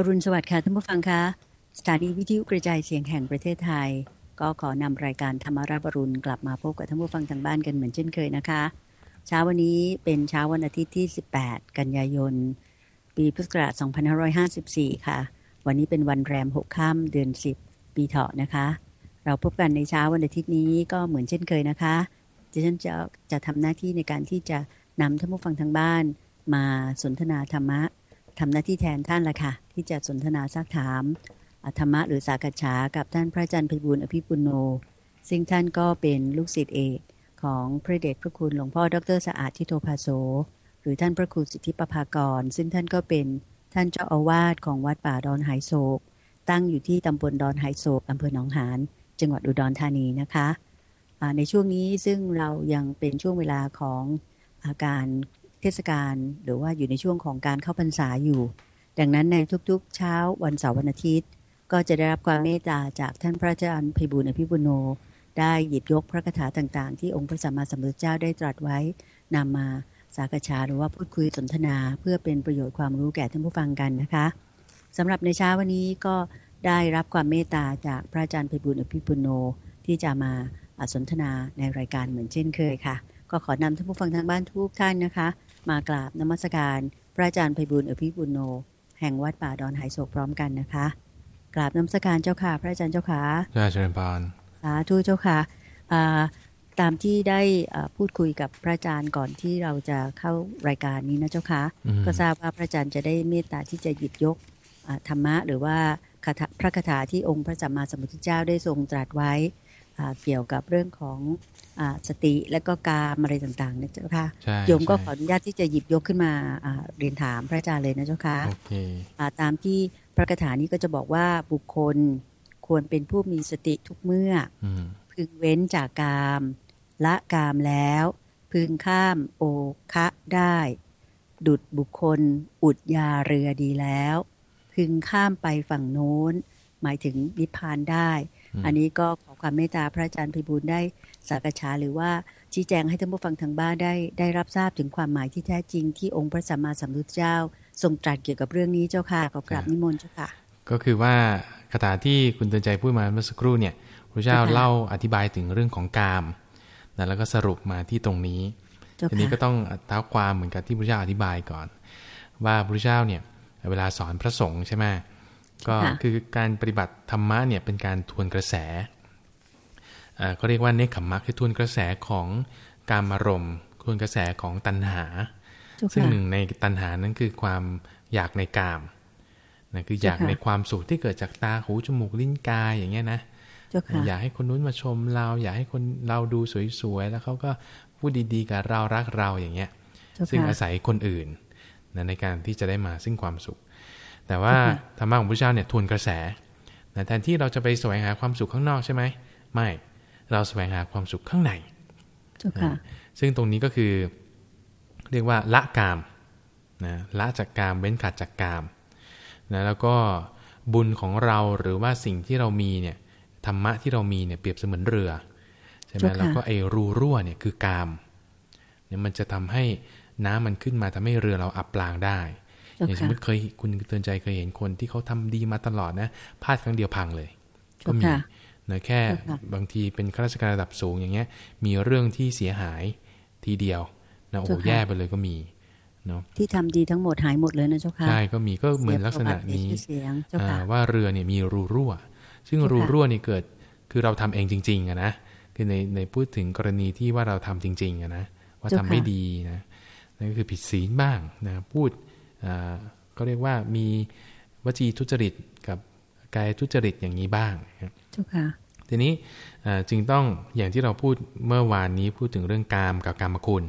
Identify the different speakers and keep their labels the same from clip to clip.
Speaker 1: อรุณสวัสดิ์ค่ะท่านผู้ฟังคะสถานีวิทยุกระจายเสียงแห่งประเทศไทย ก็ขอนำรายการธรรมาราบรุณกลับมาพบกับท่านผู้ฟังทางบ้านกันเหมือนเช่นเคยนะคะ เช้าวันนี้เป็นเช้าวันอาทิตย์ที่ 18 กันยายน ปีพุทธศักราช2554 ค่ะ วันนี้เป็นวันแรม 6 ค่ำเดือน 10 ปีเถาะนะคะ เราพบกันในเช้าวันอาทิตย์นี้ก็เหมือนเช่นเคยนะคะดิฉันจะจะทำหน้าที่ในการที่จะนำท่านผู้ฟังทางบ้าน มาสนทนาธรรมะ ทำหน้าที่แทนท่านละค่ะ ที่จะสนทนาซักถามธรรมะหรือสากัจฉากับท่านพระอาจารย์พิบูลอภิปุโน ซึ่งท่านก็เป็นลูกศิษย์เอกของพระเดชพระคุณหลวงพ่อดรสะอาดทิโตภาโสหรือท่านพระครูสิทธิปภากร ซึ่งท่านก็เป็นท่านเจ้าอาวาสของวัดป่าดอนหายโศก ตั้งอยู่ที่ตำบลดอนหายโศกอำเภอหนองหานจังหวัดอุดรธานีนะคะในช่วงนี้ซึ่งเรายังเป็นช่วงเวลาของอาการ เทศกาลหรือว่าอยู่ในช่วงของการเข้าพรรษาอยู่ ดังนั้นในทุกๆ เช้าวันเสาร์วันอาทิตย์ ก็จะได้รับความเมตตาจากท่านพระอาจารย์พิบูลอภิบุโน ได้หยิบยกพระคาถาต่างๆ ที่องค์พระสัมมาสัมพุทธเจ้าได้ตรัสไว้นำมาสากฉาหรือว่าพูดคุยสนทนา เพื่อเป็นประโยชน์ความรู้แก่ท่านผู้ฟังกันนะคะสำหรับในเช้าวันนี้ก็ได้รับความเมตตาจากพระอาจารย์พิบูลอภิปุโนที่จะมาสนทนาในรายการเหมือนเช่นเคยค่ะ ก็ขอนำท่านผู้ฟังทางบ้านทุกท่านนะคะ มากราบนมัสการพระอาจารย์ไพบุญอภิบุญโน แห่งวัดป่าดอนหายโศกพร้อมกันนะคะ กราบนมัสการเจ้าค่ะ พระอาจารย์เจ้าค่ะ
Speaker 2: เจ้าเชิญพาน
Speaker 1: สาธุเจ้าค่ะตามที่ได้พูดคุยกับพระอาจารย์ก่อนที่เราจะเข้ารายการนี้นะเจ้าค่ะก็ทราบว่าพระอาจารย์จะได้เมตตาที่จะหยิบยกธรรมะหรือว่าพระคาถาที่องค์พระสัมมาสัมพุทธเจ้าได้ทรงตรัสไว้ เกี่ยวกับเรื่องของสติและก็การอะไรต่างๆนะเจ้าค่ะโยมก็ขออนุญาตที่จะหยิบยกขึ้นมาเรียนถามพระอาจารย์เลยนะเจ้าค่ะตามที่พระคาถานี้ก็จะบอกว่าบุคคลควรเป็นผู้มีสติทุกเมื่อ พึงเว้นจากกามละกามแล้ว พึงข้ามโอคะได้ ดุดบุคคล อุดยาเรือดีแล้ว พึงข้ามไปฝั่งโน้น หมายถึงนิพพานได้ อันนี้ก็ขอความเมตตาพระอาจารย์พิบูลได้สักษาหรือว่าชี้แจงให้ท่านผู้ฟังทางบ้านได้ได้รับทราบถึงความหมายที่แท้จริงที่องค์พระสัมมาสัมพุทธเจ้า ทรงตรัสเกี่ยวกับเรื่องนี้เจ้าค่ะขอกราบนิมนต์เจ้าค่ะ
Speaker 2: ก็คือว่าคาถาที่คุณเตือนใจพูดมาเมื่อสักครู่เนี่ยพระเจ้าเล่าอธิบายถึงเรื่องของกามแล้วก็สรุปมาที่ตรงนี้ทีนี้ก็ต้องเท้าความเหมือนกับที่พระเจ้าอธิบายก่อน ว่าพระเจ้าเนี่ยเวลาสอนพระสงฆ์ใช่ไหม ก็คือการปฏิบัติธรรมะเนี่ยเป็นการทวนกระแสก็เรียกว่าเนคขมมะคือทวนกระแสของการมารมทวนกระแสของตัณหา ซึ่งหนึ่งในตัณหานั้นคือความอยากในกามนะคืออยากในความสุขที่เกิดจากตาหูจมูกลิ้นกายอย่างเงี้ยนะอยากให้คนนู้นมาชมเรา อยากให้คนเราดูสวยๆแล้วเขาก็พูดดีๆกับเรารักเราอย่างเงี้ย ซึ่งอาศัยคนอื่นนะในการที่จะได้มาซึ่งความสุข แต่ว่าธรรมะของพระเจ้าเนี่ยทวนกระแสแทนที่เราจะไปแสวงหาความสุขข้างนอกใช่ไหมไม่ เราแสวงหาความสุขข้างในซึ่งตรงนี้ก็คือ เรียกว่าละกามนะละจากกามเว้นขาดจากกามนะแล้วก็บุญของเราหรือว่าสิ่งที่เรามีเนี่ยธรรมะที่เรามีเนี่ยเปรียบเสมือนเรือใช่ไหมแล้วก็ไอรูรั่วเนี่ยคือกามเนี่ยมันจะทำให้น้ำมันขึ้นมาทำให้เรือเราอับปลางได้ อย่างสมมติเคยคุณเตือนใจเคยเห็นคนที่เขาทำดีมาตลอดนะพลาดครั้งเดียวพังเลย ก็มีนะแค่บางทีเป็นข้าราชการระดับสูงอย่างเงี้ย มีเรื่องที่เสียหายทีเดียวนะโอ้แย่ไปเลยก็มีเนาะ
Speaker 1: ที่ทำดีทั้งหมดหายหมดเลยนะเจ้าค่ะ
Speaker 2: ใช่ก็มีก็เหมือนลักษณะนี้ว่าเรือเนี่ยมีรูรั่ว ซึ่งรูรั่วนี่เกิดคือเราทำเองจริงๆอะนะคือในในพูดถึงกรณีที่ว่าเราทำจริงๆอะนะว่าทำไม่ดีนะนั่นก็คือผิดศีลบ้างนะพูด ก็เรียกว่ามีวจีทุจริตกับกายทุจริตอย่างนี้บ้าง
Speaker 1: ทุกค่ะ
Speaker 2: ทีนี้จึงต้องอย่างที่เราพูดเมื่อวานนี้พูดถึงเรื่องกามกับกามคุณ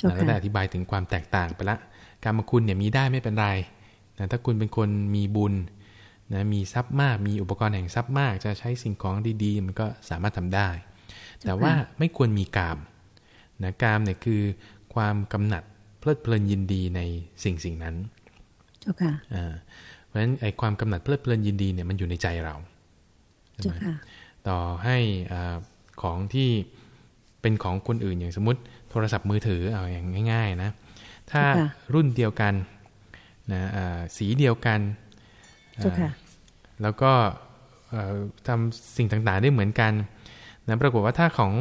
Speaker 2: แล้วได้อธิบายถึงความแตกต่างไปละกามคุณเนี่ยมีได้ไม่เป็นไรแต่ถ้าคุณเป็นคนมีบุญนะมีทรัพย์มาก มีอุปกรณ์แห่งทรัพย์มาก จะใช้สิ่งของดีๆ มันก็สามารถทำได้ แต่ว่าไม่ควรมีกามนะกามเนี่ยคือความกำหนัด เพลิดเพลินยินดีในสิ่งสิ่งนั้น
Speaker 1: เจ้าค่ะ
Speaker 2: เพราะฉะนั้นไอ้ความกำหนัดเพลิดเพลินยินดีเนี่ยมันอยู่ในใจเรา
Speaker 1: เจ้าค่ะ
Speaker 2: ต่อให้ของที่เป็นของคนอื่นอย่างสมมติโทรศัพท์มือถือเอาอย่างง่าย ๆนะ ถ้ารุ่นเดียวกันนะสีเดียวกัน
Speaker 1: เจ้าค่ะ
Speaker 2: แล้วก็ทำสิ่งต่างๆได้เหมือนกันนะปรากฏว่าถ้าของ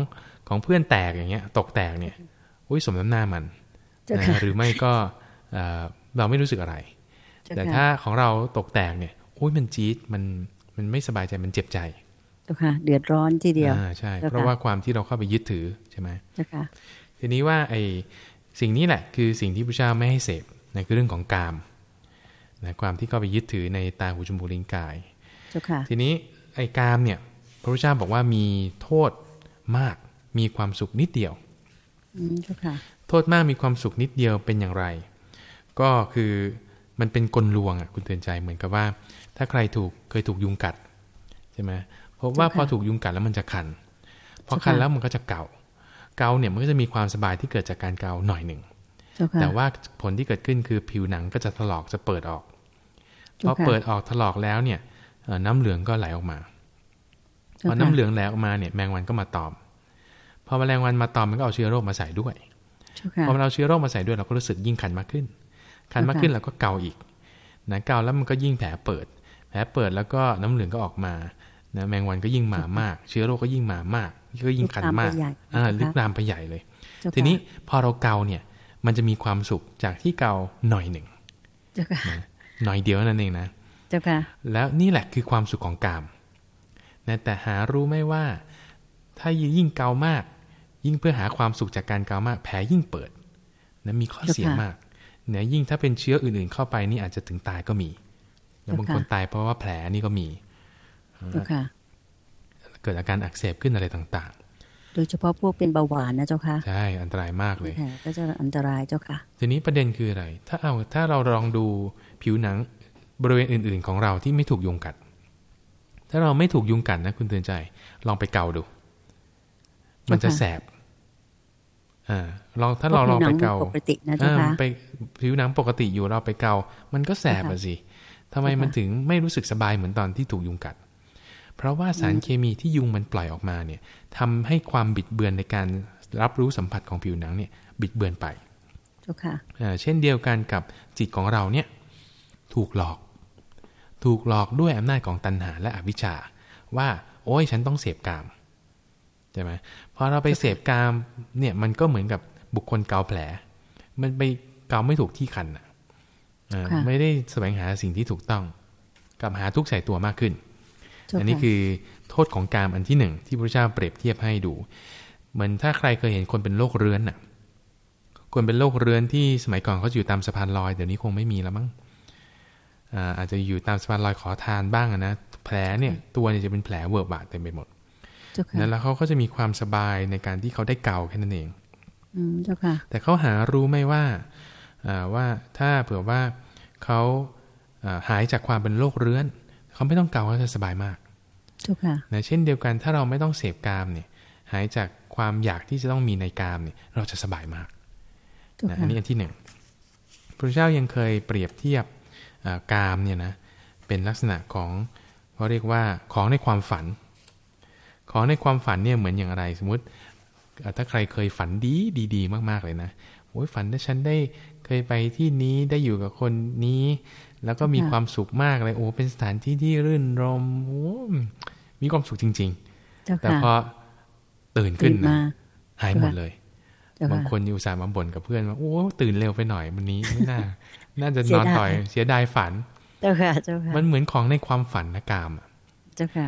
Speaker 2: ของเพื่อนแตกอย่างเงี้ย ตกแตกเนี่ย อุ้ยสมน้ำหน้ามันนะ หรือไม่ก็เราไม่รู้สึกอะไร แต่ถ้าของเราตกแตกเนี่ยอุ้ยมันจี๊ดมันมันไม่สบายใจมันเจ็บใจ
Speaker 1: เจ้าค่ะเดือดร้อนทีเดียว
Speaker 2: ใช่ เพราะว่าความที่เราเข้าไปยึดถือใช่ไหม
Speaker 1: เจ้าค่ะ
Speaker 2: ทีนี้ว่าไอ้สิ่งนี้แหละ คือสิ่งที่พระเจ้าไม่ให้เสพนะคือเรื่องของกามนะความที่เข้าไปยึดถือในตาหูจมูกลิ้นกายทีนี้ไอ้กามเนี่ย พระพุทธเจ้าบอกว่ามีโทษมากมีความสุขนิดเดียวโทษมากมีความสุขนิดเดียวเป็นอย่างไร ก็คือมันเป็นกลลวงอะคุณเตือนใจเหมือนกับว่า ถ้าใครถูกเคยถูกยุงกัดใช่ไหมเพราะว่าพอถูกยุงกัดแล้วมันจะคัน พอคันแล้วมันก็จะเก่า เกาเนี่ยมันก็จะมีความสบายที่เกิดจากการเกาหน่อยหนึ่งแต่ว่าผลที่เกิดขึ้นคือผิวหนังก็จะถลอกจะเปิดออกพอเปิดออกถลอกแล้วเนี่ยน้ำเหลืองก็ไหลออกมาพอน้ำเหลืองไหลออกมาเนี่ยแมงวันก็มาตอมพอแมลงวันมาตอมมันก็เอาเชื้อโรคมาใส่ด้วย พอมันเอาเชื้อโรคมาใส่ด้วยเราก็รู้สึกยิ่งคันมากขึ้น คันมากขึ้นเราก็เกาอีกนะเกาแล้วมันก็ยิ่งแผลเปิด แผลเปิดแล้วก็น้ำเหลืองก็ออกมานะแมงวันก็ยิ่งมามาก เชื้อโรคก็ยิ่งมามากก็ยิ่งคันมากอ่าลึกลามไปใหญ่เลย ทีนี้พอเราเกาเนี่ย มันจะมีความสุขจากที่เกาหน่อยหนึ่งหน่อยเดียวนั่นเองนะ
Speaker 1: จ้าค่ะ
Speaker 2: แล้วนี่แหละคือความสุขของกามนะแต่หารู้ไหมว่า ถ้ายิ่งเกามาก ยิ่งเพื่อหาความสุขจากการเกามากแผลยิ่งเปิดนะมีข้อเสียมากเนี่ยยิ่งถ้าเป็นเชื้ออื่นๆเข้าไปนี่อาจจะถึงตายก็มีแล้วบางคนตายเพราะว่าแผลนี่ก็มีเกิดอาการอักเสบขึ้นอะไรต่าง
Speaker 1: ๆ โดยเฉพาะพวกเป็นเบาหวานนะเจ้าค่ะ
Speaker 2: ใช่ อันตรายมากเลย
Speaker 1: ก็จะอันตรายเจ้าค่ะ
Speaker 2: ทีนี้ประเด็นคืออะไร ถ้าเอาถ้าเราลองดูผิวหนังบริเวณอื่น ๆ ของเราที่ไม่ถูกยุงกัด ถ้าเราไม่ถูกยุงกัดนะคุณเตือนใจ ลองไปเกาดู มันจะแสบ อ่าลองถ้าเราลองไปเกา
Speaker 1: ปกตินะจ๊ะ
Speaker 2: ไปผิวหนังปกติอยู่เราไปเกา มันก็แสบอะสิทำไมมันถึงไม่รู้สึกสบายเหมือนตอนที่ถูกยุงกัด เพราะว่าสารเคมีที่ยุงมันปล่อยออกมาเนี่ยทำให้ความบิดเบือนในการรับรู้สัมผัสของผิวหนังเนี่ย บิดเบือนไปเช่นเดียวกันกับจิตของเราเนี่ย ถูกหลอก ถูกหลอกด้วยอำนาจของตัณหาและอวิชชา ว่า โอ้ยฉันต้องเสพกาม ใช่ไหมพอเราไปเสพกามเนี่ยมันก็เหมือนกับบุคคลเกาแผล มันไปเกาไม่ถูกที่คันอะไม่ได้แสวงหาสิ่งที่ถูกต้องกับหาทุกข์ใส่ตัวมากขึ้น อันนี้คือโทษของกามอันที่หนึ่งที่พระเจ้าเปรียบเทียบให้ดู เหมือนถ้าใครเคยเห็นคนเป็นโรคเรื้อนน่ะ คนเป็นโรคเรื้อนที่สมัยก่อนเขาอยู่ตามสะพานลอยเดี๋ยวนี้คงไม่มีแล้วมั้งอาจจะอยู่ตามสะพานลอยขอทานบ้างนะแผลเนี่ยตัวเนี่ยจะเป็นแผลเวิร์บาดเต็มไปหมด นั้นแล้วเขาก็จะมีความสบายในการที่เขาได้เกาแค่นั้นเองแต่เขาหารู้ไหมว่าว่าถ้าเผื่อว่าเขาหายจากความเป็นโรคเรื้อน เขาไม่ต้องเกาเขาจะสบายมากนะเช่นเดียวกันถ้าเราไม่ต้องเสพกามเนี่ย หายจากความอยากที่จะต้องมีในกามเนี่ย เราจะสบายมากนะอันนี้อันที่หนึ่งพระเจ้ายังเคยเปรียบเทียบกามเนี่ยนะเป็นลักษณะของเขาเรียกว่าของในความฝัน ของในความฝันเนี่ยเหมือนอย่างไรสมมติถ้าใครเคยฝันดีดีๆมาก ๆเลยนะโอ้ยฝันถ้าฉันได้เคยไปที่นี้ได้อยู่กับคนนี้ แล้วก็มีความสุขมากเลยโอ้เป็นสถานที่ที่รื่นรมโอ้มีความสุขจริง ๆ แต่พอตื่นขึ้นนะหายหมดเลยบางคนอยู่สายมาบ่นกับเพื่อนว่าโอ้ตื่นเร็วไปหน่อยวันนี้ไม่น่า น่าจะนอนต่อยเสียดายฝัน
Speaker 1: เจ้าค่ะเจ้าค่ะ
Speaker 2: มันเหมือนของในความฝันนะกาม
Speaker 1: เจ้าค่ะ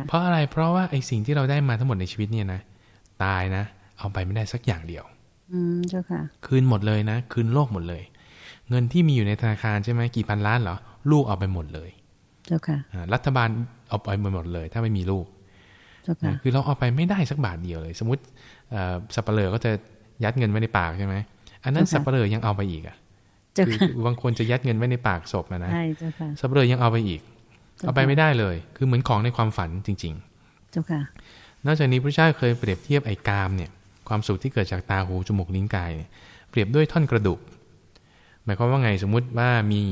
Speaker 2: เพราะอะไรเพราะว่าไอ้สิ่งที่เราได้มาทั้งหมดในชีวิตเนี่ยนะตายนะ เอาไปไม่ได้สักอย่างเดียว
Speaker 1: อืมเจ้าค่ะ
Speaker 2: คืนหมดเลยนะ คืนโลกหมดเลย เงินที่มีอยู่ในธนาคารใช่ไหมกี่พันล้านเหรอ ลูกเอาไปหมดเลย
Speaker 1: เจ้าค่ะ
Speaker 2: รัฐบาลเอาไปหมดเลย ถ้าไม่มีลูกคือเราเอาไปไม่ได้สักบาทเดียวเลย สมมติสับปะเลอก็จะยัดเงินไว้ในปากใช่ไหมอันนั้นสับปะเลอยังเอาไปอีกอะคือบางคนจะยัดเงินไว้ในปากศพนะนะสับเลยยังเอาไปอีก เอาไปไม่ได้เลย คือเหมือนของในความฝันจริง
Speaker 1: ๆ เจ้าค่ะ
Speaker 2: นอกจากนี้พระเจ้าเคยเปรียบเทียบไอ้กามเนี่ย ความสุขที่เกิดจากตาหูจมูกลิ้นกายเปรียบด้วยท่อนกระดูก หมายความว่าไงสมมุติว่ามี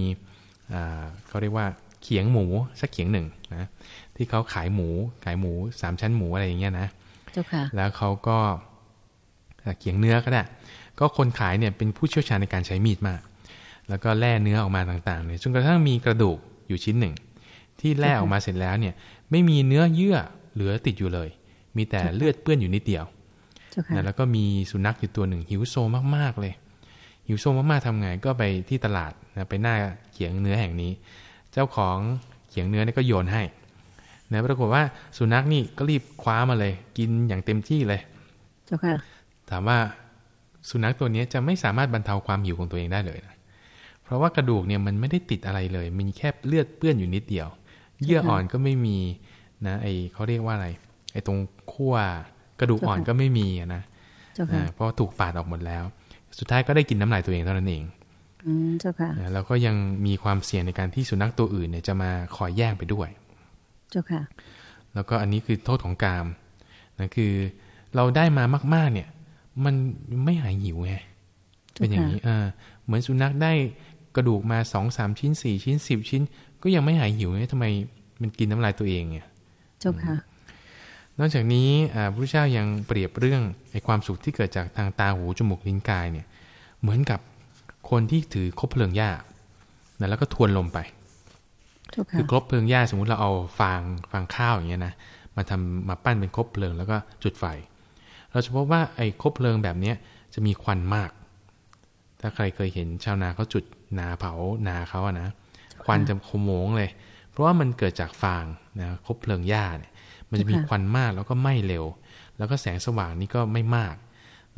Speaker 2: เขาเรียกว่าเขียงหมูสักเขียงหนึ่งนะที่เขาขายหมูขายหมูสามชั้นหมูอะไรอย่างเงี้ยนะ
Speaker 1: เจ้าค่ะ
Speaker 2: แล้วเขาก็เขียงเนื้อก็ได้ก็คนขายเนี่ยเป็นผู้เชี่ยวชาญในการใช้มีดมาก แล้วก็แล่เนื้อออกมาต่างๆเนี่ยจนกระทั่งมีกระดูกอยู่ชิ้นหนึ่ง ที่แล่ออกมาเสร็จแล้วเนี่ย ไม่มีเนื้อเยื่อเหลือติดอยู่เลย มีแต่เลือดเปื้อนอยู่นิดเดียวนะแล้วก็มีสุนัขอยู่ตัวหนึ่งหิวโซมากๆเลย หิวโซมากๆทำไงก็ไปที่ตลาดนะไปหน้าเขียงเนื้อแห่งนี้ เจ้าของเขียงเนื้อนี่ก็โยนให้นะปรากฏว่าสุนัขนี่ก็รีบคว้ามาเลย กินอย่างเต็มที่เลย
Speaker 1: เจ้าค่ะ
Speaker 2: ถามว่าสุนัขตัวนี้จะไม่สามารถบรรเทาความหิวของตัวเองได้เลยนะเพราะว่ากระดูกเนี่ยมันไม่ได้ติดอะไรเลย มีแค่เลือดเปื้อนอยู่นิดเดียว เยื่ออ่อนก็ไม่มีนะไอเขาเรียกว่าอะไร ไอตรงขั้วกระดูกอ่อนก็ไม่มีนะเพราะถูกปาดออกหมดแล้ว สุดท้ายก็ได้กินน้ำลายตัวเองเท่านั้นเอง
Speaker 1: เจ้าค่ะ
Speaker 2: แล้วก็ยังมีความเสี่ยงในการที่สุนัขตัวอื่นเนี่ยจะมาคอยแย่งไปด้วย
Speaker 1: เจ้าค่ะ
Speaker 2: แล้วก็อันนี้คือโทษของกามนะคือเราได้มามาก ๆ เนี่ย มันไม่หายหิวไงเป็นอย่างนี้อ่าเหมือนสุนัขได้กระดูกมาสองสามชิ้นสี่ชิ้นสิบชิ้น ก็ยังไม่หายหิวเนี่ยทำไมมันกินน้ำลายตัวเองเนี่ย
Speaker 1: เจ้าค่ะ
Speaker 2: นอกจากนี้พระเจ้ายังเปรียบเรื่องไอ้ความสุขที่เกิดจากทางตาหูจมูกลิ้นกายเนี่ย เหมือนกับคนที่ถือคบเพลิงหญ้านะแล้วก็ทวนลมไปคือครบเพลิงหญ้าสมมุติเราเอาฟางฟางข้าวอย่างเงี้ยนะมาทำมาปั้นเป็นคบเพลิงแล้วก็จุดไฟ เราจะพบว่าไอ้คบเพลิงแบบเนี้ยจะมีควันมาก ถ้าใครเคยเห็นชาวนาเขาจุดนาเผานาเขาอะนะ ควันจะขโมงเลย เพราะว่ามันเกิดจากฟางนะคบเพลิงหญ้าเนี่ย มันจะมีควันมากแล้วก็ไหม้เร็ว แล้วก็แสงสว่างนี่ก็ไม่มาก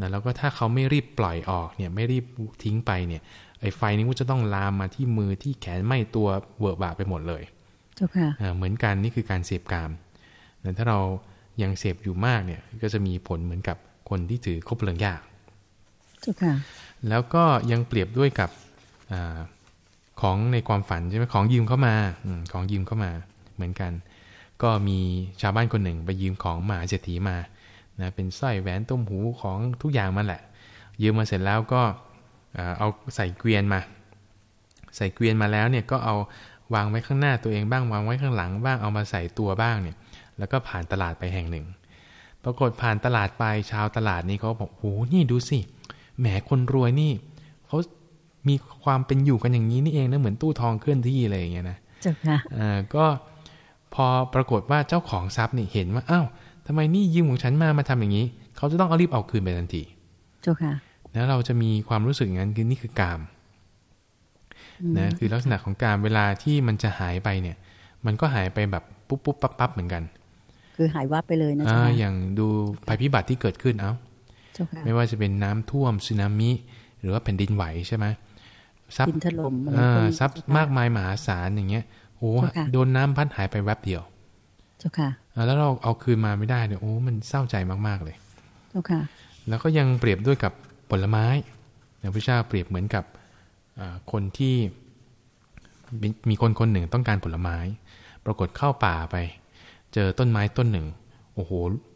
Speaker 2: นะแล้วก็ถ้าเขาไม่รีบปล่อยออกเนี่ยไม่รีบทิ้งไปเนี่ยไอ้ไฟนี้ก็จะต้องลามมาที่มือที่แขนไหม้ตัวเวิร์บาไปหมดเลย
Speaker 1: เจ้าค่ะ
Speaker 2: เหมือนกันนี่คือการเสพกามแต่ถ้าเรายังเสพอยู่มากเนี่ยก็จะมีผลเหมือนกับคนที่ถือคบเพลิงยาก
Speaker 1: เจ้าค่ะ
Speaker 2: แล้วก็ยังเปรียบด้วยกับอ ของในความฝันใช่ไหมของยืมเข้ามาอของยืมเข้ามาเหมือนกัน ก็มีชาวบ้านคนหนึ่งไปยืมของมหาเศรษฐีมานะเป็นสร้อยแหวนต้มหูของทุกอย่างมันแหละ ยืมมาเสร็จแล้วก็เอาใส่เกวียนมา ใส่เกวียนมาแล้วเนี่ยก็เอาวางไว้ข้างหน้าตัวเองบ้างวางไว้ข้างหลังบ้างเอามาใส่ตัวบ้างเนี่ยแล้วก็ผ่านตลาดไปแห่งหนึ่ง ปรากฏผ่านตลาดไปชาวตลาดนี่เขาบอกโอ้นี่ดูสิแหมคนรวยนี่เขา มีความเป็นอยู่กันอย่างนี้นี่เองนะ เหมือนตู้ทองเคลื่อนที่อะไรอย่างเงี้ยนะ
Speaker 1: จ้ะค่ะ
Speaker 2: อ่าก็พอปรากฏว่าเจ้าของทรัพย์นี่เห็นว่าอ้าวทำไมนี่ยืมของฉันมามาทำอย่างนี้ เขาจะต้องเอารีบเอาคืนไปทันที
Speaker 1: เจ้าค่ะ
Speaker 2: แล้วเราจะมีความรู้สึกอย่างนั้นคือนี่คือกามนะคือลักษณะของการเวลาที่มันจะหายไปเนี่ย มันก็หายไปแบบปุ๊บปุ๊บปั๊บปั๊บเหมือนกัน
Speaker 1: คือหายวับไปเลยนะ
Speaker 2: จ๊ะอย่างดูภัยพิบัติที่เกิดขึ้นเอ้าไม่ว่าจะเป็นน้ำท่วมสึนามิ หรือว่าแผ่นดินไหวใช่ไหม
Speaker 1: ทรัพย์
Speaker 2: ทรัพย์มากมายมหาศาลอย่างเงี้ยโอ้โดนน้าพัดหายไปแวบเดียว
Speaker 1: เจ้าค่ะ
Speaker 2: แล้วเราเอาคืนมาไม่ได้เนี่ยโอ้มันเศร้าใจมากๆเลย
Speaker 1: เจ้าค่ะ
Speaker 2: แล้วก็ยังเปรียบด้วยกับผลไม้พระเจ้าเปรียบเหมือนกับคนที่มีคนคนหนึ่งต้องการผลไม้ ปรากฏเข้าป่าไป เจอต้นไม้ต้นหนึ่ง โอ้โห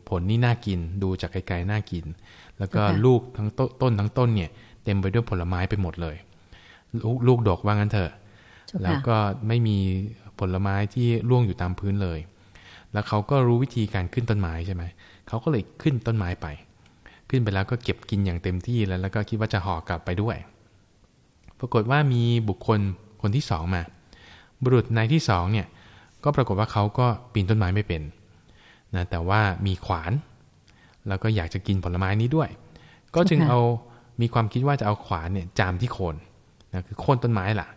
Speaker 2: ผลนี่น่ากิน ดูจากไกลๆน่ากิน แล้วก็ลูกทั้งต้นทั้งต้นเนี่ย เต็มไปด้วยผลไม้ไปหมดเลย ลูกดกว่างั้นเถอะ แล้วก็ไม่มีผลไม้ที่ร่วงอยู่ตามพื้นเลย แล้วเขาก็รู้วิธีการขึ้นต้นไม้ใช่ไหม เขาก็เลยขึ้นต้นไม้ไป ขึ้นไปแล้วก็เก็บกินอย่างเต็มที่แล้ว แล้วก็คิดว่าจะห่อกลับไปด้วย ปรากฏว่ามีบุคคลคนที่สองมา บุรุษนายที่สองเนี่ย ก็ปรากฏว่าเขาก็ปีนต้นไม้ไม่เป็นนะแต่ว่ามีขวาน แล้วก็อยากจะกินผลไม้นี้ด้วย ก็จึงเอามีความคิดว่าจะเอาขวานเนี่ยจามที่โคน นะคือโค่นต้นไม้ล่ะ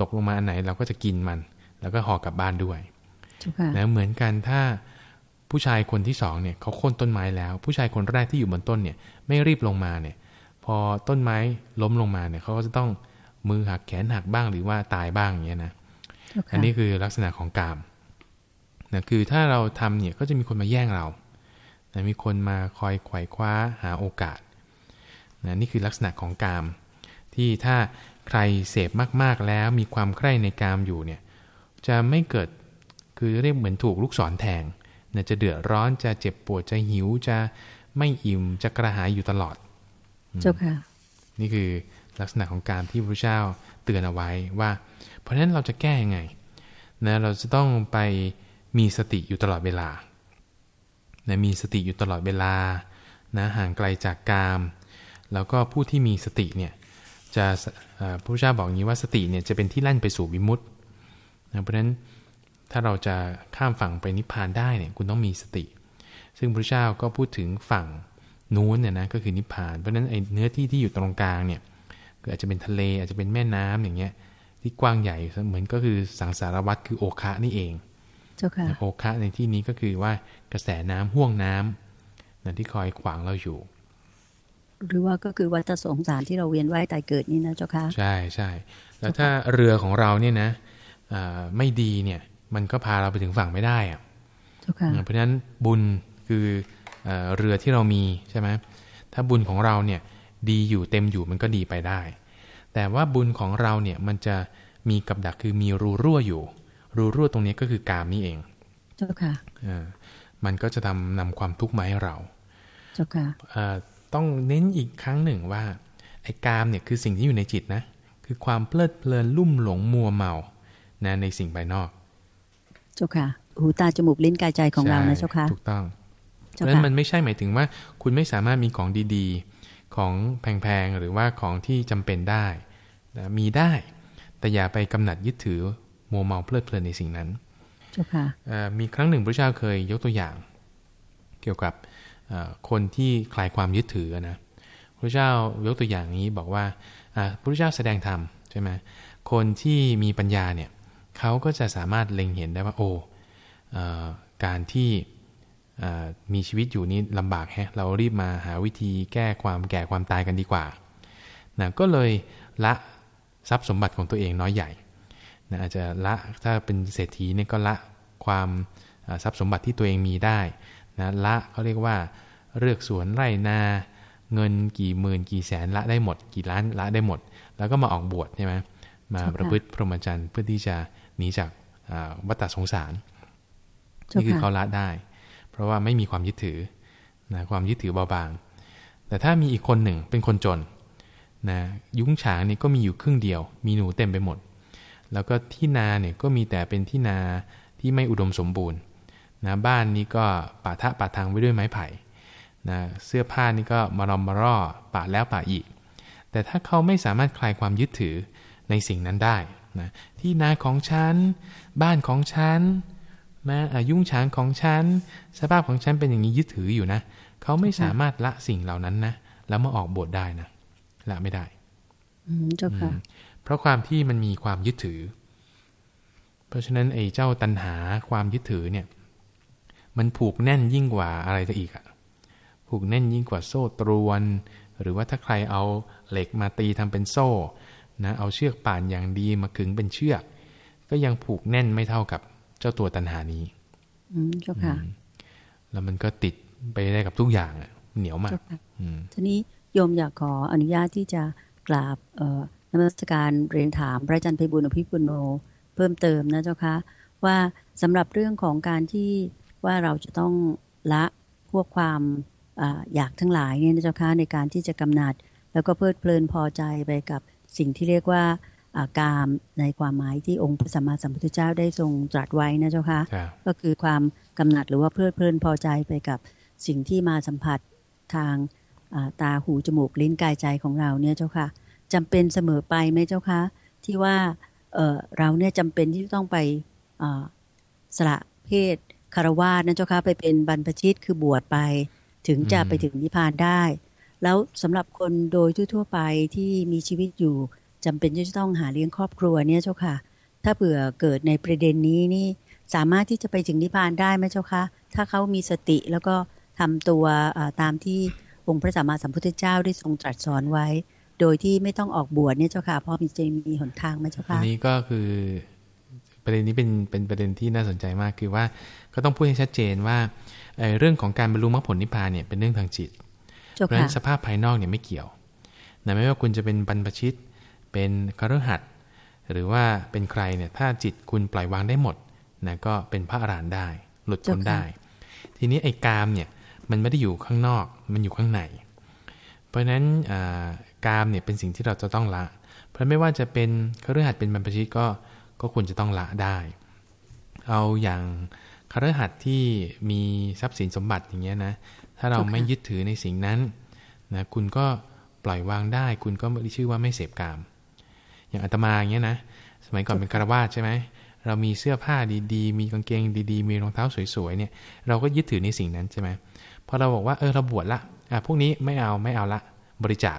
Speaker 2: ตกลงมาอันไหนเราก็จะกินมัน แล้วก็ห่อกลับบ้านด้วยนะเหมือนกันถ้าผู้ชายคนที่สองเนี่ยเขาโค่นต้นไม้แล้ว ผู้ชายคนแรกที่อยู่บนต้นเนี่ย ไม่รีบลงมาเนี่ย พอต้นไม้ล้มลงมาเนี่ยเขาก็จะต้องมือหักแขนหักบ้างหรือว่าตายบ้างอย่างเงี้ยนะ อันนี้คือลักษณะของกามนะคือถ้าเราทำเนี่ยก็จะมีคนมาแย่งเรานะมีคนมาคอยไขว่คว้าหาโอกาสนะนี่คือลักษณะของกาม ที่ถ้า ใครเสพมากๆแล้วมีความใคร่ในกามอยู่เนี่ยจะไม่เกิดคือเรียกเหมือนถูกลูกศรแทงนะจะเดือดร้อนจะเจ็บปวดจะหิวจะไม่อิ่มจะกระหายอยู่ตลอด
Speaker 1: เจ้าค่ะ
Speaker 2: นี่คือลักษณะของการที่พระเจ้าเตือนเอาไว้ว่า เพราะฉะนั้นเราจะแก้ยังไงนะเราจะต้องไปมีสติอยู่ตลอดเวลานะมีสติอยู่ตลอดเวลานะห่างไกลจากกาม แล้วก็ผู้ที่มีสติเนี่ย จะพระเจ้าบอกอย่างนี้ว่าสติเนี่ยจะเป็นที่ลั่นไปสู่วิมุตต์นะเพราะฉะนั้นถ้าเราจะข้ามฝั่งไปนิพพานได้เนี่ยคุณต้องมีสติ ซึ่งพระเจ้าก็พูดถึงฝั่งนู้นเนี่ยนะก็คือนิพพาน เพราะฉะนั้นไอ้เนื้อที่ที่อยู่ตรงกลางเนี่ยก็อาจจะเป็นทะเลอาจจะเป็นแม่น้ำอย่างเงี้ยที่กว้างใหญ่เหมือนก็คือสังสารวัตรคือโอคะนี่เอง
Speaker 1: เจ้าค่ะ
Speaker 2: โอคะในที่นี้ก็คือว่ากระแสน้ำห่วงน้ำนะที่คอยขวางเราอยู่
Speaker 1: หรือว่าก็คือวัฏสงสารที่เราเวียนว่ายตายเกิดนี่นะเจ้าค่ะ
Speaker 2: ใช่ใช่แล้วถ้าเรือของเราเนี่ยนะไม่ดีเนี่ยมันก็พาเราไปถึงฝั่งไม่ได้อะ
Speaker 1: เจ้าค่ะ
Speaker 2: เพราะฉะนั้นบุญคือเอ่อเรือที่เรามีใช่ไหมถ้าบุญของเราเนี่ยดีอยู่เต็มอยู่มันก็ดีไปได้ แต่ว่าบุญของเราเนี่ยมันจะมีกับดักคือมีรูรั่วอยู่ รูรั่วตรงนี้ก็คือกามนี่เอง
Speaker 1: เจ้าค่ะ
Speaker 2: เออมันก็จะทำนำความทุกข์มาให้เรา
Speaker 1: เจ้าค่ะ
Speaker 2: เอ่อ ต้องเน้นอีกครั้งหนึ่งว่า ไอ้กามเนี่ยคือสิ่งที่อยู่ในจิตนะ คือความเพลิดเพลินลุ่มหลงมัวเมานะในสิ่งภายนอก
Speaker 1: เจ้าค่ะ หูตาจมูกลิ้นกายใจของเรานะเจ้าค่ะ
Speaker 2: ถูกต้องเพ
Speaker 1: เจ้า
Speaker 2: ราะฉะนั้น
Speaker 1: ค่ะ
Speaker 2: มันไม่ใช่หมายถึงว่า คุณไม่สามารถมีของดีๆ ของแพงๆ หรือว่าของที่จำเป็นได้นะมีได้ แต่อย่าไปกำหนัดยึดถือมัวเมาเพลิดเพลินในสิ่งนั้น
Speaker 1: เจ้าค่ะ
Speaker 2: เอ่อมีครั้งหนึ่งพระเจ้าเคยยกตัวอย่าง เกี่ยวกับเอ่อ คนที่คลายความยึดถือนะพระเจ้ายกตัวอย่างนี้บอกว่าพระเจ้าแสดงธรรมใช่ไหมคนที่มีปัญญาเนี่ยเขาก็จะสามารถเล็งเห็นได้ว่าโอ้เอ่อการที่มีชีวิตอยู่นี้ลำบากแฮะเรารีบมาหาวิธีแก้ความแก่ความตายกันดีกว่านะก็เลยละทรัพย์สมบัติของตัวเองน้อยใหญ่นะอาจจะละถ้าเป็นเศรษฐีเนี่ยก็ละความทรัพย์สมบัติที่ตัวเองมีได้ นะละเขาเรียกว่าเลือกสวนไร่นา เงินกี่หมื่นกี่แสนละได้หมด กี่ล้านละได้หมด แล้วก็มาออกบวชใช่ไหมมาประพฤติพรหมจรรย์เพื่อที่จะหนีจากอ่าวัฏสงสารนี่คือเขาละได้ เพราะว่าไม่มีความยึดถือนะความยึดถือเบาบาง แต่ถ้ามีอีกคนหนึ่งเป็นคนจนนะยุ้งฉางนี่ก็มีอยู่ครึ่งเดียว มีหนูเต็มไปหมด แล้วก็ที่นาเนี่ยก็มีแต่เป็นที่นาที่ไม่อุดมสมบูรณ์ นะบ้านนี้ก็ป่าทะป่าทางไว้ด้วยไม้ไผ่นะเสื้อผ้านี่ก็มารอมมาร่อป่าแล้วป่าอีก แต่ถ้าเขาไม่สามารถคลายความยึดถือในสิ่งนั้นได้นะที่นาของฉัน บ้านของฉันนะอะยุ่งฉางของฉัน สภาพของฉันเป็นอย่างนี้ยึดถืออยู่นะ เขาไม่สามารถละสิ่งเหล่านั้นนะ แล้วมาออกบทได้นะละไม่ได้
Speaker 1: อืมเจ้าค่ะ
Speaker 2: เพราะความที่มันมีความยึดถือ เพราะฉะนั้นไอ้เจ้าตัณหาความยึดถือเนี่ย มันผูกแน่นยิ่งกว่าอะไรจะอีกอะผูกแน่นยิ่งกว่าโซ่ตรวน หรือว่าถ้าใครเอาเหล็กมาตีทำเป็นโซ่นะเอาเชือกป่านอย่างดีมาขึงเป็นเชือก ก็ยังผูกแน่นไม่เท่ากับเจ้าตัวตัณหานี้
Speaker 1: อืมเจ้าค่ะ
Speaker 2: แล้วมันก็ติดไปได้กับทุกอย่างอะเหนียวมาก
Speaker 1: เจ้าค่ะ
Speaker 2: อืม
Speaker 1: ทีนี้โยมอยากขออนุญาตที่จะกราบเอ่อนมัสการเรียนถามพระอาจารย์ไพบุญอภิปุโนเพิ่มเติมนะเจ้าคะว่าสำหรับเรื่องของการที่ ว่าเราจะต้องละพวกความอาอยากทั้งหลายเนี่ยนะเจ้าคะในการที่จะกำหนัด แล้วก็เพลิดเพลินพอใจไปกับสิ่งที่เรียกว่าอ่ากามในความหมายที่องค์พระสัมมาสัมพุทธเจ้าได้ทรงตรัสไว้นะเจ้าคะ
Speaker 2: ครับ
Speaker 1: ก็คือความกำหนัดหรือว่าเพลิดเพลินพอใจไปกับสิ่งที่มาสัมผัสทางอ่าตาหูจมูกลิ้นกายใจของเราเนี่ยเจ้าค่ะจำเป็นเสมอไปไหมเจ้าคะที่ว่าเอ่อเราเนี่ยจำเป็นที่จะต้องไปอ่าสละเพศ คารวาสนะเจ้าค่ะไปเป็นบรรพชิตคือบวชไป ถึงจะ
Speaker 2: อืม
Speaker 1: ไปถึงนิพพานได้ แล้วสำหรับคนโดยทั่วๆไปที่มีชีวิตอยู่จำเป็นที่จะต้องหาเลี้ยงครอบครัวเนี่ยเจ้าค่ะ ถ้าเผื่อเกิดในประเด็นนี้นี่สามารถที่จะไปถึงนิพพานได้ไหมเจ้าคะถ้าเขามีสติแล้วก็ทำตัวเอ่อตามที่องค์พระสัมมาสัมพุทธเจ้าได้ทรงตรัสสอนไว้ โดยที่ไม่ต้องออกบวชเนี่ยเจ้าค่ะเพราะมีจะมีหนทางไหมเจ้า
Speaker 2: อั
Speaker 1: ค่ะ
Speaker 2: นนี้ก็คือ ประเด็นนี้เป็นเป็นประเด็นที่น่าสนใจมากคือว่าก็ต้องพูดให้ชัดเจนว่าเอ่อเรื่องของการบรรลุมรรคผลนิพพานเนี่ยเป็นเรื่องทางจิต
Speaker 1: เจ้า
Speaker 2: เพราะฉะ
Speaker 1: ค่ะ
Speaker 2: นั้นสภาพภายนอกเนี่ยไม่เกี่ยวนะไม่ว่าคุณจะเป็นบรรพชิต เป็นคฤหัสถ์หรือว่าเป็นใครเนี่ยถ้าจิตคุณปล่อยวางได้หมดนะก็เป็นพระอรหันต์ได้ หลุดพ้นได้ ทีนี้ไอ้กามเนี่ยมันไม่ได้อยู่ข้างนอกมันอยู่ข้างใน เพราะฉะนั้นอ่ากามเนี่ยเป็นสิ่งที่เราจะต้องละ เพราะไม่ว่าจะเป็นคฤหัสถ์เป็นบรรพชิตก็ ก็ควรจะต้องละได้ เอาอย่างคฤหัสถ์ที่มีทรัพย์สินสมบัติอย่างเงี้ยนะ ถ้าเรา
Speaker 1: เจ้าค่ะ
Speaker 2: ไม่ยึดถือในสิ่งนั้นนะคุณก็ปล่อยวางได้ คุณก็ไม่ได้ชื่อว่าไม่เสพกาม อย่างอาตมาอย่างเงี้ยนะ สมัยก่อนเป็นคารวาสใช่ไหมเรามีเสื้อผ้าดีๆ มีกางเกงดีๆ มีรองเท้าสวยๆเนี่ย เราก็ยึดถือในสิ่งนั้นใช่ไหมพอเราบอกว่าเออเราบวชละอะพวกนี้ไม่เอาไม่เอาละบริจาค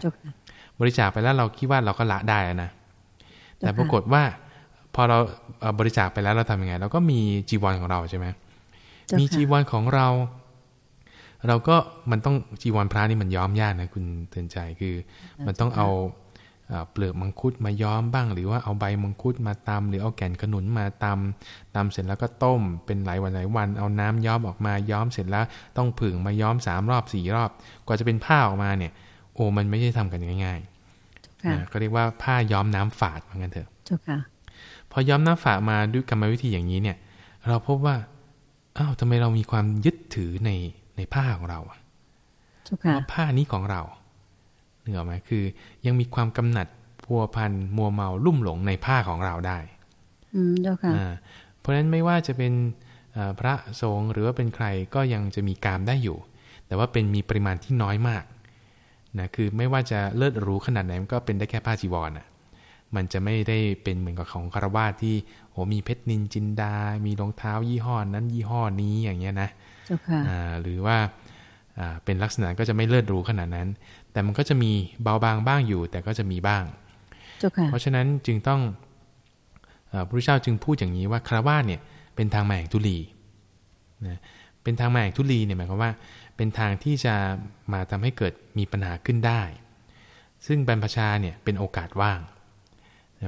Speaker 2: บริจาคไปแล้วเราคิดว่าเราก็ละได้แล้วนะแต่ปรากฏว่า พอเราบริจาคไปแล้วเราทำยังไงเราก็มีจีวรของเราใช่ไหมมีจีวรของเรา เราก็มันต้องจีวรพระนี่มันย้อมยากนะคุณเตือนใจคือ มันต้องเอาเปลือกมังคุดมาย้อมบ้าง หรือว่าเอาใบมังคุดมาตำหรือเอาแก่นขนุนมาตำตำเสร็จแล้วก็ต้มเป็นหลายวันหลายวัน เอาน้ำย้อมออกมาย้อมเสร็จแล้ว ต้องผึ่งมาย้อมสามรอบสี่รอบ กว่าจะเป็นผ้าออกมาเนี่ย โอ้มันไม่ใช่ทำกันง่ายๆก็เรียกว่าผ้าย้อมน้ำฝาดเหมือนกันเถอะ พอย้อมน้ำฝาดมาด้วยกรรมวิธีอย่างนี้เนี่ย เราพบว่าอ้าวทำไมเรามีความยึดถือในในผ้าของเราอะผ้านี้ของเราเหนือไหมคือ ยังมีความกำหนัดพัวพันมัวเมาลุ่มหลงในผ้าของเราได้
Speaker 1: อืมเจ้าค่ะ
Speaker 2: เพราะฉะนั้นไม่ว่าจะเป็นพระสงฆ์หรือว่าเป็นใครก็ยังจะมีกามได้อยู่ แต่ว่าเป็นมีปริมาณที่น้อยมากนะคือไม่ว่าจะเลิศรู้ขนาดไหนมันก็เป็นได้แค่ผ้าจีวรอะ มันจะไม่ได้เป็นเหมือนกับของคารวาที่โอ้มีเพชรนินจินดา มีรองเท้ายี่ห้อนั้นยี่ห้อนี้อย่างเงี้ยนะหรือว่าเป็นลักษณะก็จะไม่เลิศรู้ขนาดนั้น แต่มันก็จะมีเบาบางบ้างอยู่ แต่ก็จะมีบ้าง เพราะฉะนั้นจึงต้องพระพุทธเจ้าจึงพูดอย่างนี้ว่าคารวาสเนี่ยเป็นทางมาแห่งทุลีนะเป็นทางมาแห่งทุลีเนี่ยหมายความว่า เป็นทางที่จะมาทำให้เกิดมีปัญหาขึ้นได้ ซึ่งบรรพชาเนี่ยเป็นโอกาสว่าง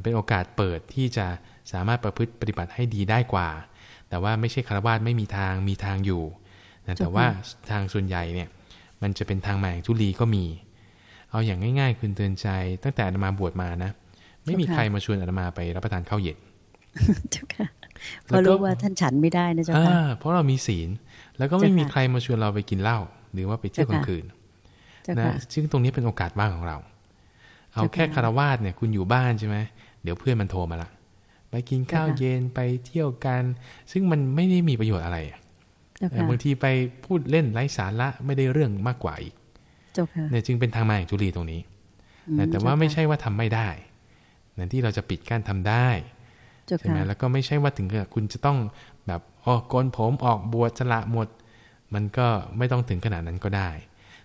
Speaker 2: เป็นโอกาสเปิดที่จะสามารถประพฤติปฏิบัติให้ดีได้กว่า แต่ว่าไม่ใช่คารวาสไม่มีทางมีทางอยู่นะแต่ว่าทางส่วนใหญ่เนี่ยมันจะเป็นทางแมงทุลีก็มี เอาอย่างง่ายๆ คุณเตือนใจตั้งแต่อาตมาบวชมานะ ไม่มีใครมาชวนอาตมาไปรับประทานข้าวเย็น
Speaker 1: เจ้าค่ะเพราะรู้ว่าท่านฉันไม่ได้นะเจ้าค่ะ
Speaker 2: เพราะเรามีศีล แล้วก็ไม่มีใครมาชวนเราไปกินเหล้าหรือว่าไปเที่ยวกลางคืนนะซึ่งตรงนี้เป็นโอกาสว่างของเรา เอาแค่คารวาสเนี่ยคุณอยู่บ้านใช่ไหมเดี๋ยวเพื่อนมันโทรมาละไปกินข้าวเย็นไปเที่ยวกัน ซึ่งมันไม่ได้มีประโยชน์อะไรบางทีไปพูดเล่นไร้สาระไม่ได้เรื่องมากกว่าอีกเนี่ยจึงเป็นทางมาแห่งจุลีตรงนี้แต่ว่าไม่ใช่ว่าทำไม่ได้นั่นที่เราจะปิดกั้นทำได้ใช่ไหมแล้วก็ไม่ใช่ว่าถึงกับคุณจะต้องแบบออกโกนผมออกบวชสละหมด มันก็ไม่ต้องถึงขนาดนั้นก็ได้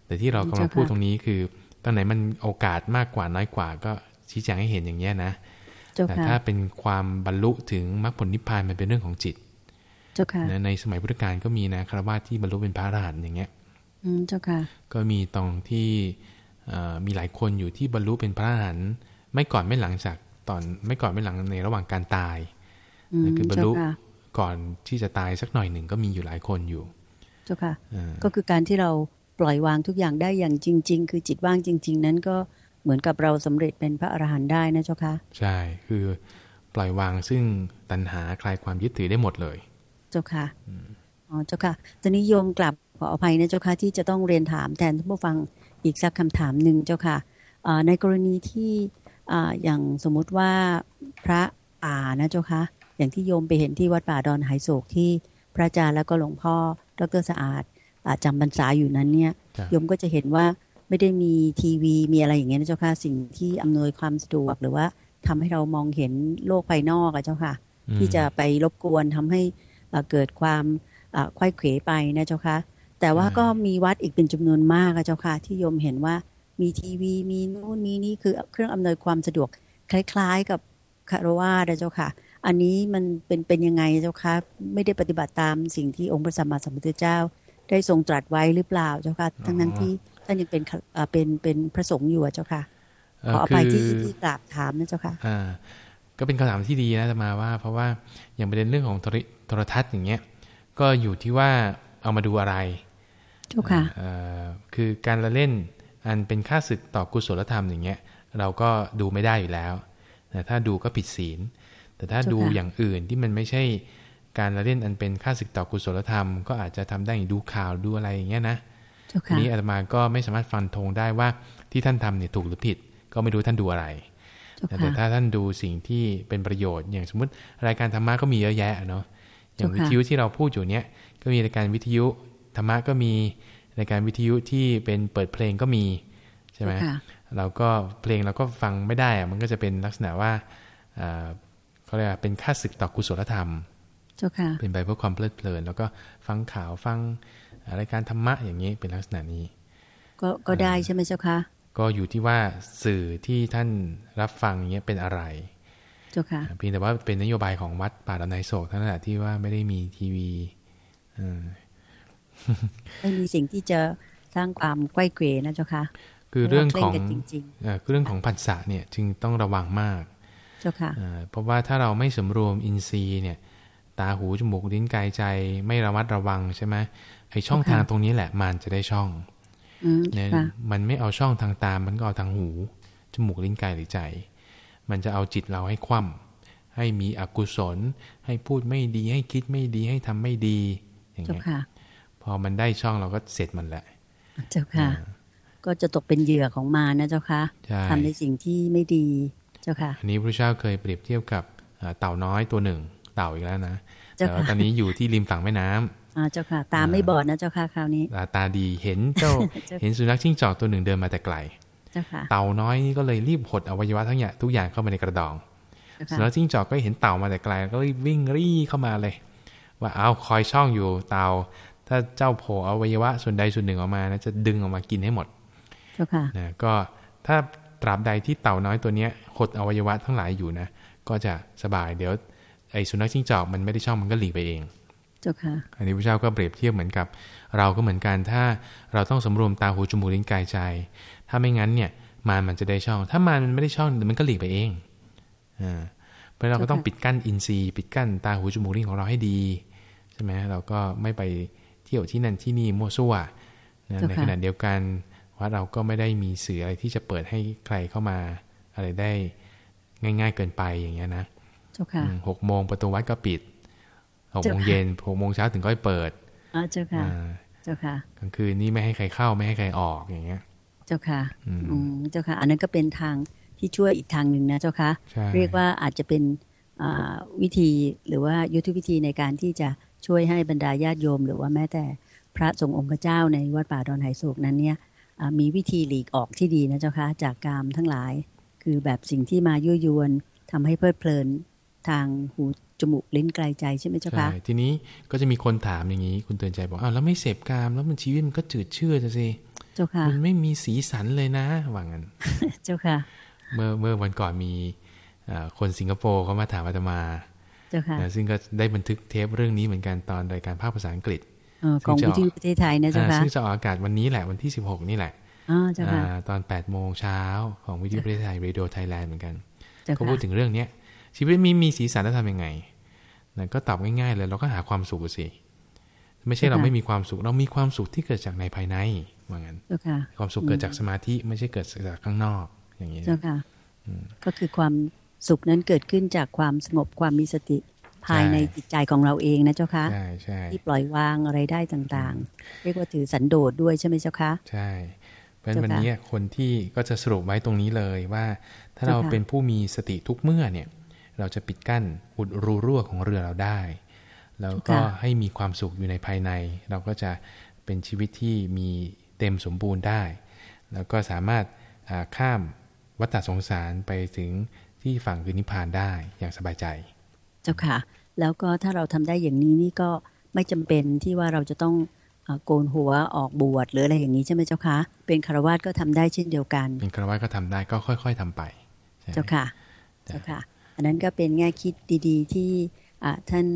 Speaker 2: แต่ที่เรากำลังพูดตรงนี้คือ ตอนไหนมันโอกาสมากกว่าน้อยกว่า ก็ชี้แจงให้เห็นอย่างนี้นะแต่ถ้าเป็นความบรรลุถึงมรรคผลนิพพานมันเป็นเรื่องของจิตในสมัยพุทธกาลก็มีนะคารวะที่บรรลุเป็นพระอรหันต์อย่างเงี้ย
Speaker 1: เจ้าค่ะ
Speaker 2: ก็มีตรงที่มีหลายคนอยู่ที่บรรลุเป็นพระอรหันต์ไม่ก่อนไม่หลังจากตอนไม่ก่อนไม่หลังในระหว่างการตายคือบรรลุก่อนที่จะตายสักหน่อยหนึ่งก็มีอยู่หลายคนอยู่
Speaker 1: เจ้าค่ะ ก็คือการที่เรา ปล่อยวางทุกอย่างได้อย่างจริง ๆ คือจิตว่างจริง ๆ นั้นก็เหมือนกับเราสำเร็จเป็นพระอรหันต์ได้นะเจ้าค่ะ
Speaker 2: ใช่คือปล่อยวางซึ่งตัณหาคลายความยึดถือได้หมดเลย
Speaker 1: เจ้าค่ะอ๋อเจ้าค่ะตอนนี้โยมกลับขออภัยนะเจ้าค่ะที่จะต้องเรียนถามแทนท่านผู้ฟังอีกสักคำถามหนึ่งเจ้าค่ะในกรณีที่อย่างสมมุติว่าพระป่านะเจ้าค่ะอย่างที่โยมไปเห็นที่วัดป่าดอนไหโศกที่พระอาจารย์แล้วก็หลวงพ่อดรสะอาด จำบรรษาอยู่นั้นเนี่ยโยมก็จะเห็นว่าไม่ได้มีทีวีมีอะไรอย่างเงี้ยนะเจ้าค่ะสิ่งที่อำนวยความสะดวกหรือว่าทำให้เรามองเห็นโลกภายนอกอะเจ้าค่ะ ที่จะไปรบกวนทำให้เกิดความควยเขวไปนะเจ้าค่ะ แต่ว่าก็มีวัดอีกเป็นจำนวนมากอะเจ้าค่ะ ที่โยมเห็นว่ามีทีวีมีนู่นมีนี่คือเครื่องอำนวยความสะดวกคล้าย ๆ กับคารวะนะเจ้าค่ะ อันนี้มันเป็นเป็นยังไงเจ้าค่ะไม่ได้ปฏิบัติตามสิ่งที่องค์พระสัมมาสัมพุทธเจ้า ได้ทรงตรัสไว้หรือเปล่าเจ้าค่ะทั้งนั้นที่ท่านยังเป็นเป็นเป็นพระสงฆ์อยู่เจ้าค่ะขอไปที่ที่กราบถามนะเจ้าค่ะ
Speaker 2: อ่าก็เป็นคำถามที่ดีนะจะมาว่า เพราะว่าอย่างประเด็นเรื่องของโทรทัศน์อย่างเงี้ย ก็อยู่ที่ว่าเอามาดูอะไร
Speaker 1: เจ้าค่ะ
Speaker 2: คือการละเล่นอันเป็นค่าศึกต่อกุศลธรรมอย่างเงี้ย เราก็ดูไม่ได้อยู่แล้วแต่ถ้าดูก็ผิดศีล แต่ถ้าดูอย่างอื่นที่มันไม่ใช่ การละเล่นอันเป็นค่าศึกต่อกุศลธรรม ก็อาจจะทำได้ดูข่าวดูอะไรอย่างเงี้ยนะทีนี้อาตมาก็ไม่สามารถฟันธงได้ว่าที่ท่านทำเนี่ยถูกหรือผิด ก็ไม่รู้ท่านดูอะไร แต่ถ้าท่านดูสิ่งที่เป็นประโยชน์อย่างสมมติรายการธรรมะก็มีเยอะแยะเนาะอย่างวิทยุที่เราพูดอยู่เนี้ยก็มีรายการวิทยุธรรมะก็มีรายการวิทยุที่เป็นเปิดเพลงก็มีใช่ไหมเราก็เพลงเราก็ฟังไม่ได้อะมันก็จะเป็นลักษณะว่าเขาเรียกเป็นค่าศึกต่อกุศลธรรม
Speaker 1: เจ้าค่ะ
Speaker 2: เป็นไปเพื่อความเพลิดเพลิน แล้วก็ฟังข่าวฟังรายการธรรมะอย่างนี้เป็นลักษณะนี้
Speaker 1: ก็ก็ได้ใช่ไหมเจ้าค่ะ
Speaker 2: ก็อยู่ที่ว่าสื่อที่ท่านรับฟังอย่างเงี้ยเป็นอะไร
Speaker 1: เจ้าค่ะ
Speaker 2: เพียงแต่ว่าเป็นนโยบายของวัดป่าดอนไนโศกเท่านั้นแหละที่ว่าไม่ได้มีทีวีเออ
Speaker 1: ไม่มีสิ่งที่จะสร้างความไกว้เกวนะเจ้าค่ะ
Speaker 2: คือเรื่องของ
Speaker 1: เคร่งกันจริง
Speaker 2: เอ่อคือเรื่องของผัสสะเนี่ยจึงต้องระวังมาก
Speaker 1: ๆเจ้าค่ะ
Speaker 2: เอ่อเพราะว่าถ้าเราไม่สำรวมอินทรีย์เนี่ย ตาหูจมูกลิ้นกายใจ ไม่ระมัดระวังใช่ไหมไอช่องทางตรงนี้แหละมันจะได้ช่อง
Speaker 1: อืม
Speaker 2: เนี่ย
Speaker 1: ค่ะ
Speaker 2: มันไม่เอาช่องทางตา มันก็เอาทางหู จมูกลิ้นกายหรือใจ มันจะเอาจิตเราให้คว่ำให้มีอกุศล ให้พูดไม่ดี ให้คิดไม่ดี ให้ทำไม่ดี อย่าง
Speaker 1: เจ้า
Speaker 2: เงี้ย
Speaker 1: ค่ะ
Speaker 2: พอมันได้ช่องเราก็เสร็จมันแหละ
Speaker 1: เจ้าค่ะ ก็จะตกเป็นเหยื่อของมารนะเจ้าค่ะ
Speaker 2: ใช่
Speaker 1: ทำในสิ่งที่ไม่ดี เจ้าค่ะ
Speaker 2: อันนี้พระเจ้าเคยเปรียบเทียบกับเอ่อเต่าน้อยตัวหนึ่ง เต่าอีกแล้วนะ
Speaker 1: เจ้า
Speaker 2: แต่ว่า
Speaker 1: ค่ะ
Speaker 2: ตอนนี้อยู่ที่ริมฝั่งแม่น้ำ
Speaker 1: อ่าเจ้าค่ะ ตาไม่บอดนะเจ้าค่ะคราวนี้
Speaker 2: ตาตาดีเห็นเจ้า
Speaker 1: เจ้า
Speaker 2: เห็นสุนัขจิ้งจอกตัวหนึ่งเดินมาแต่ไกล
Speaker 1: เจ้าค่ะ
Speaker 2: เต่าน้อยนี่ก็เลยรีบหดอวัยวะทั้งอย่างทุกอย่างเข้ามาในกระดอง
Speaker 1: เจ้า
Speaker 2: สุนั
Speaker 1: ค่ะ
Speaker 2: ขจิ้งจอกก็เห็นเต่ามาแต่ไกลก็รีบวิ่งรีเข้ามาเลย ว่าเอาคอยช่องอยู่เต่าถ้าเจ้าโผล่อวัยวะส่วนใดส่วนหนึ่งออกมานะจะดึงออกมากินให้หมด
Speaker 1: เจ้าค่ะ
Speaker 2: นะก็ถ้าตราบใดที่เต่าน้อยตัวเนี้ยหดอวัยวะทั้งหลายอยู่นะ ก็จะสบายเดี๋ยว ไอ้สุนัขจิ้งจอกมันไม่ได้ช่องมันก็หลีกไปเอง
Speaker 1: เจ้าค่ะ
Speaker 2: อันนี้พระเจ้าก็เปรียบเทียบเหมือนกับ เราก็เหมือนกันถ้าเราต้องสำรวมตาหูจมูกลิ้นกายใจ ถ้าไม่งั้นเนี่ยมารมันจะได้ช่อง ถ้ามารมันไม่ได้ช่องเดี๋ยวมันก็หลีกไปเองอ่าเพราะเราก็ต้องปิดกั้นอินทรีย์ปิดกั้นตาหูจมูกลิ้นของเราให้ดีใช่ไหมเราก็ไม่ไปเที่ยวที่นั่นที่นี่มั่วซั่วนะในขณะเดียวกันว่าเราก็ไม่ได้มีสื่ออะไรที่จะเปิดให้ใครเข้ามาอะไรได้ง่าย ๆเกินไปอย่างเงี้ยนะ
Speaker 1: เจ้าค่ะ
Speaker 2: อืมหกโมงประตูวัดก็ปิดหก
Speaker 1: เจ้า
Speaker 2: โมง
Speaker 1: ค่ะ
Speaker 2: เย็นหกโมงเช้าถึงก็เปิด
Speaker 1: อ่าเจ้าค่ะ
Speaker 2: อ่า
Speaker 1: เจ้าค่ะ
Speaker 2: กลางคืนนี่ไม่ให้ใครเข้าไม่ให้ใครออกอย่างเงี้ย
Speaker 1: เจ้าค่ะ
Speaker 2: อืม
Speaker 1: อืมเจ้าค่ะ อันนั้นก็เป็นทางที่ช่วยอีกทางหนึ่งนะเจ้าค่ะ
Speaker 2: ใช่
Speaker 1: เรียกว่าอาจจะเป็นอ่าวิธีหรือว่ายุทธวิธีในการที่จะช่วยให้บรรดาญาติโยม หรือว่าแม้แต่พระสงฆ์องค์เจ้าในวัดป่าดอนไหโศกนั้นเนี่ยอ่ามีวิธีหลีกออกที่ดีนะเจ้าค่ะจากกามทั้งหลาย คือแบบสิ่งที่มายั่วยวนทำให้เพลิดเพลิน ทางหูจมูกลิ้นไกลใจใช่ไหมเจ้า
Speaker 2: ใช่
Speaker 1: คะ
Speaker 2: ทีนี้ก็จะมีคนถามอย่างนี้ คุณเตือนใจบอกอ้าวแล้วไม่เสพกามแล้วมันชีวิตมันก็จืดชืดจะสิ
Speaker 1: เจ้าค่ะ
Speaker 2: มันไม่มีสีสันเลยนะว่างั้น
Speaker 1: เจ้าค่ะ
Speaker 2: เมื่อเมื่อวันก่อนมีอ่าคนสิงคโปร์เขามาถามอาตมา
Speaker 1: เจ้าค่ะ
Speaker 2: นะซึ่งก็ได้บันทึกเทปเรื่องนี้เหมือนกันตอนรายการภาคภาษาอังกฤษ
Speaker 1: เอ่อของวิทยุประเทศไทยนะเจ้า
Speaker 2: อ่า
Speaker 1: ค่ะ
Speaker 2: ซึ่งจะออกอากาศวันนี้แหละวันที่16นี่แหละ
Speaker 1: อ๋อเจ้าค่ะ
Speaker 2: อ่าตอน8โมงเช้าของวิทยุประเทศไทย Radio Thailand เหมือนกัน
Speaker 1: เจ้า
Speaker 2: เขา
Speaker 1: ค่ะ
Speaker 2: พูดถึงเรื่องเนี้ย ชีวิตมีมีสีสันแล้วทำยังไงนะก็ตอบง่ายๆเลยเราก็หาความสุขสิไม่ใช่เราไม่มีความสุข เรามีความสุขที่เกิดจากในภายในว่างั้น
Speaker 1: เจ้าค่ะ
Speaker 2: ความสุขเกิดจากสมาธิไม่ใช่เกิดจากข้างนอกอย่างนี้
Speaker 1: เจ้าค่ะก็คือความสุขนั้นเกิดขึ้นจากความสงบความมีสติภายในจิตใจของเราเองนะเจ้าค่ะ
Speaker 2: ใช่ใช่
Speaker 1: ที่ปล่อยวางอะไรได้ต่างๆ เรียกว่าถือสันโดษด้วยใช่ไหมเจ้าคะ
Speaker 2: ใช่เพราะฉะนั้น
Speaker 1: เจ้าค่ะ
Speaker 2: วันนี้คนที่ก็จะสรุปไว้ตรงนี้เลยว่า ถ้าเรา
Speaker 1: เจ้าค่ะ
Speaker 2: เป็นผู้มีสติทุกเมื่อเนี่ย เราจะปิดกั้นอุดรูรั่วของเรือเราได้ แล้วก็ให้มีความสุขอยู่ในภายใน เราก็จะเป็นชีวิตที่มีเต็มสมบูรณ์ได้ แล้วก็สามารถอ่าข้ามวัฏสงสารไปถึงที่ฝั่งคือนิพพานได้อย่างสบายใจ
Speaker 1: เจ้าค่ะ แล้วก็ถ้าเราทำได้อย่างนี้นี่ก็ไม่จำเป็นที่ว่าเราจะต้องเอ่อโกนหัวออกบวชหรืออะไรอย่างนี้ใช่ไหมเจ้าคะเป็นคารวาสก็ทำได้เช่นเดียวกัน
Speaker 2: เป็นคารวะก็ทำได้ก็ค่อย ๆทำไปใช่
Speaker 1: เจ้าค่ะ เจ้าค่ะ อันนั้นก็เป็นแง่คิดดีๆ ที่ท่าน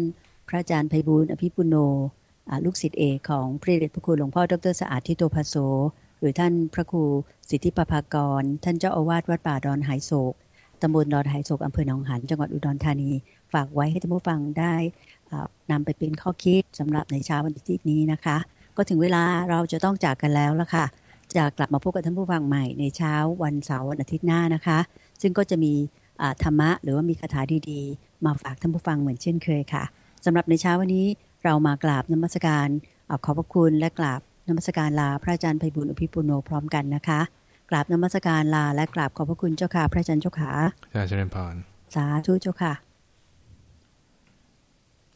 Speaker 1: พระอาจารย์ไพบูลอภิปุโนลูกศิษย์เอกของพระเดชพระคุณหลวงพ่อดรสะอาดทิโตภาโสหรือท่านพระครูสิทธิปภากร ท่านเจ้าอาวาสวัดป่าดอนหายโศกตำบลดอนหายโศกอำเภอหนองหานจังหวัดอุดรธานี ฝากไว้ให้ท่านผู้ฟังได้อ่านำไปเป็นข้อคิดสำหรับในเช้าวันอาทิตย์นี้นะคะ ก็ถึงเวลาเราจะต้องจากกันแล้วละค่ะ จะกลับมาพบกับท่านผู้ฟังใหม่ในเช้าวันเสาร์วันอาทิตย์หน้านะคะ ซึ่งก็จะมี ธรรมะ หรือว่ามีคาถาดีๆ มาฝากท่านผู้ฟังเหมือนเช่นเคยค่ะสำหรับในเช้าวันนี้เรามากราบนมัสการอาขอบพระคุณและกราบนมัสการลาพระอาจารย์ไพบุญอภิปุโนพร้อมกันนะคะกราบนมัสการลาและกราบขอบพระคุณเจ้าค่ะพระอาจารย์เจ้าขา
Speaker 2: ใช่เจริญพร
Speaker 1: สาธุเจ้าค่ะ